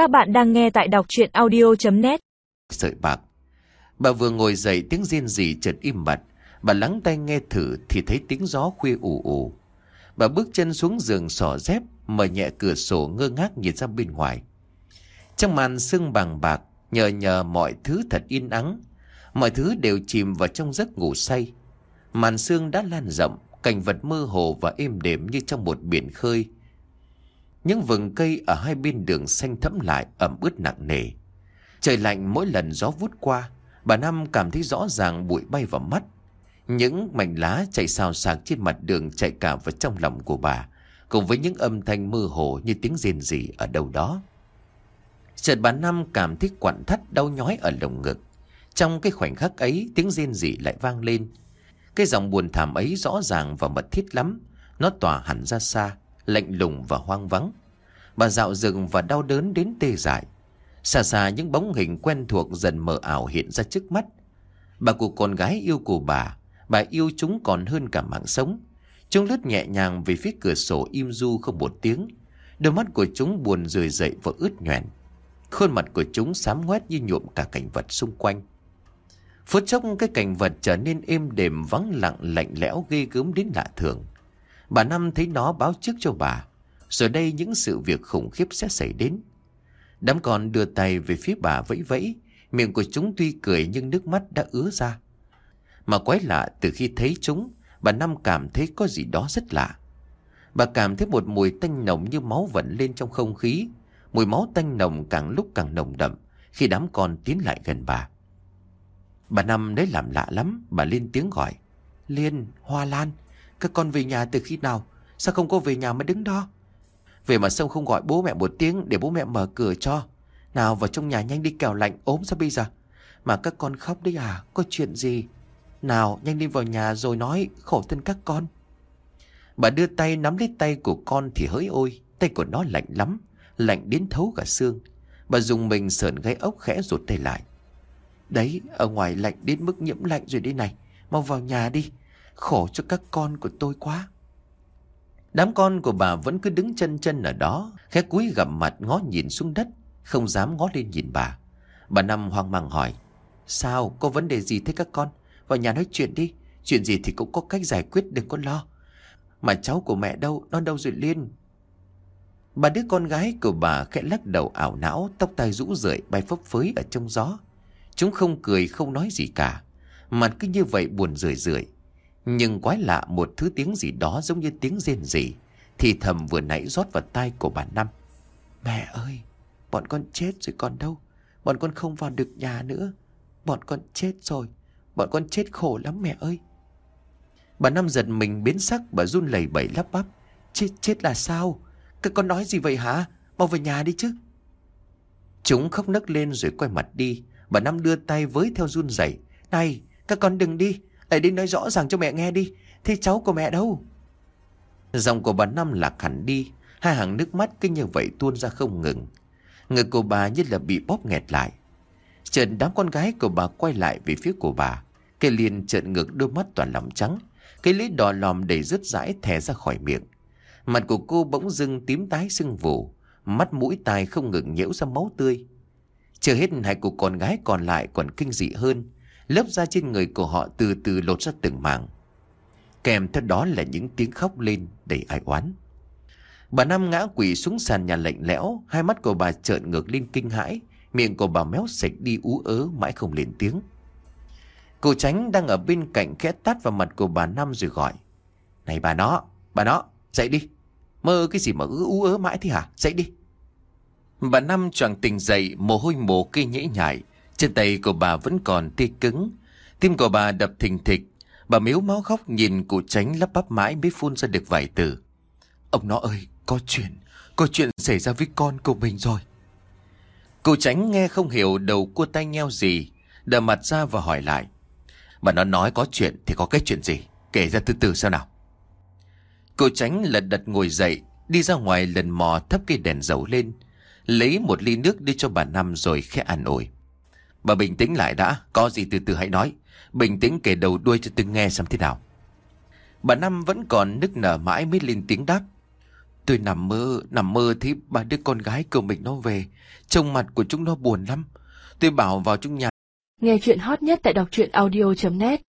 Các bạn đang nghe tại đọc chuyện audio.net Sợi bạc. Bà vừa ngồi dậy tiếng riêng gì chợt im bặt. Bà lắng tai nghe thử thì thấy tiếng gió khuya ù ù. Bà bước chân xuống giường sỏ dép, Mở nhẹ cửa sổ ngơ ngác nhìn ra bên ngoài. Trong màn sương bằng bạc, Nhờ nhờ mọi thứ thật yên ắng. Mọi thứ đều chìm vào trong giấc ngủ say. Màn sương đã lan rộng, Cảnh vật mơ hồ và êm đềm như trong một biển khơi những vườn cây ở hai bên đường xanh thẫm lại ẩm ướt nặng nề. Trời lạnh mỗi lần gió vút qua, bà Năm cảm thấy rõ ràng bụi bay vào mắt. Những mảnh lá chạy xào xạc trên mặt đường chạy cả vào trong lòng của bà, cùng với những âm thanh mơ hồ như tiếng rên rỉ ở đâu đó. Chợt bà Năm cảm thấy quặn thắt đau nhói ở lồng ngực. Trong cái khoảnh khắc ấy, tiếng rên rỉ lại vang lên. Cái giọng buồn thảm ấy rõ ràng và mật thiết lắm. Nó tỏa hẳn ra xa lạnh lùng và hoang vắng. Bà dạo rừng và đau đớn đến tê dại. Xa xa những bóng hình quen thuộc dần mờ ảo hiện ra trước mắt. Bà của con gái yêu của bà, bà yêu chúng còn hơn cả mạng sống. Chúng lướt nhẹ nhàng về phía cửa sổ im du không một tiếng. Đôi mắt của chúng buồn rười dậy và ướt nhoèn. Khuôn mặt của chúng xám ngoét như nhuộm cả cảnh vật xung quanh. Phút chốc cái cảnh vật trở nên êm đềm vắng lặng lạnh lẽo ghê gớm đến lạ thường. Bà Năm thấy nó báo trước cho bà. Rồi đây những sự việc khủng khiếp sẽ xảy đến. Đám con đưa tay về phía bà vẫy vẫy. Miệng của chúng tuy cười nhưng nước mắt đã ứa ra. Mà quái lạ từ khi thấy chúng, bà Năm cảm thấy có gì đó rất lạ. Bà cảm thấy một mùi tanh nồng như máu vận lên trong không khí. Mùi máu tanh nồng càng lúc càng nồng đậm khi đám con tiến lại gần bà. Bà Năm đấy làm lạ lắm, bà lên tiếng gọi. Liên, Hoa Lan, các con về nhà từ khi nào? Sao không có về nhà mà đứng đó? Về mà sông không gọi bố mẹ một tiếng Để bố mẹ mở cửa cho? Nào vào trong nhà nhanh đi kẻo lạnh ốm sao bây giờ? Mà các con khóc đấy à Có chuyện gì? Nào, nhanh đi vào nhà rồi nói khổ thân các con. Bà đưa tay nắm lấy tay của con thì hỡi ôi, Tay của nó lạnh lắm, Lạnh đến thấu cả xương. Bà dùng mình sờn gáy ốc khẽ rụt tay lại. Đấy, ở ngoài lạnh đến mức nhiễm lạnh rồi đây này, Mau vào nhà đi. Khổ cho các con của tôi quá. Đám con của bà vẫn cứ đứng chân chân ở đó, khẽ cúi gặm mặt ngó nhìn xuống đất, không dám ngó lên nhìn bà. Bà Năm hoang mang hỏi, sao, có vấn đề gì thế các con? Vào nhà nói chuyện đi, chuyện gì thì cũng có cách giải quyết đừng có lo. Mà cháu của mẹ đâu, nó đâu rồi Liên? Bà đứa con gái của bà khẽ lắc đầu ảo não, tóc tai rũ rượi bay phấp phới ở trong gió. Chúng không cười không nói gì cả, mặt cứ như vậy buồn rười rượi. Nhưng quái lạ một thứ tiếng gì đó giống như tiếng rên rỉ. Thì thầm vừa nãy rót vào tai của bà Năm. Mẹ ơi, Bọn con chết rồi còn đâu. Bọn con không vào được nhà nữa. Bọn con chết rồi. Bọn con chết khổ lắm mẹ ơi. Bà Năm giật mình biến sắc, Bà run lẩy bẩy lắp bắp. Chết chết là sao? Các con nói gì vậy hả? Mau về nhà đi chứ. Chúng khóc nấc lên rồi quay mặt đi. Bà Năm đưa tay với theo run rẩy. Này, các con đừng đi lại đi nói rõ ràng cho mẹ nghe đi. Thì cháu của mẹ đâu? Dòng của bà Năm lạc hẳn đi. Hai hàng nước mắt cứ như vậy tuôn ra không ngừng. Người của bà như là bị bóp nghẹt lại. Trần đám con gái của bà quay lại về phía của bà. Cây liền trợn ngược đôi mắt toàn lòng trắng. Cái lưỡi đỏ lòm đầy rứt rãi thè ra khỏi miệng. Mặt của cô bỗng dưng tím tái sưng vù. Mắt mũi tai không ngừng nhễu ra máu tươi. Chưa hết hai cô con gái còn lại còn kinh dị hơn lớp da trên người của họ từ từ lột ra từng mảng. Kèm theo đó là những tiếng khóc lên đầy ai oán. Bà Năm ngã quỷ xuống sàn nhà lạnh lẽo, hai mắt của bà trợn ngược lên kinh hãi, miệng của bà méo sạch đi ú ớ mãi không lên tiếng. Cô tránh đang ở bên cạnh khẽ tát vào mặt của bà Năm rồi gọi. Này bà nó, bà nó, dậy đi. Mơ cái gì mà ứ ú ớ mãi thế hả? Dậy đi. Bà Năm choàng tình dậy, mồ hôi mồ kê nhễ nhại, trên tay của bà vẫn còn tê cứng. Tim của bà đập thình thịch. Bà miếu máu khóc nhìn cụ tránh lắp bắp mãi mới phun ra được vài từ. Ông nó ơi, có chuyện, có chuyện xảy ra với con của mình rồi. Cụ tránh nghe không hiểu đầu cua tay nheo gì, đờ mặt ra và hỏi lại. Bà nó nói có chuyện thì có cái chuyện gì, kể ra từ từ sao nào. Cụ tránh lật đật ngồi dậy, đi ra ngoài lần mò thấp cây đèn dầu lên, lấy một ly nước đưa cho bà Năm rồi khẽ an ủi. Bà bình tĩnh lại đã, có gì từ từ hãy nói. Bình tĩnh kể đầu đuôi cho tôi nghe xem thế nào. Bà Năm vẫn còn nức nở mãi mới lên tiếng đáp. Tôi nằm mơ, nằm mơ thấy ba đứa con gái của mình nó về. Trông mặt của chúng nó buồn lắm. Tôi bảo vào trong nhà. Nghe chuyện hot nhất tại đọc truyện audio.net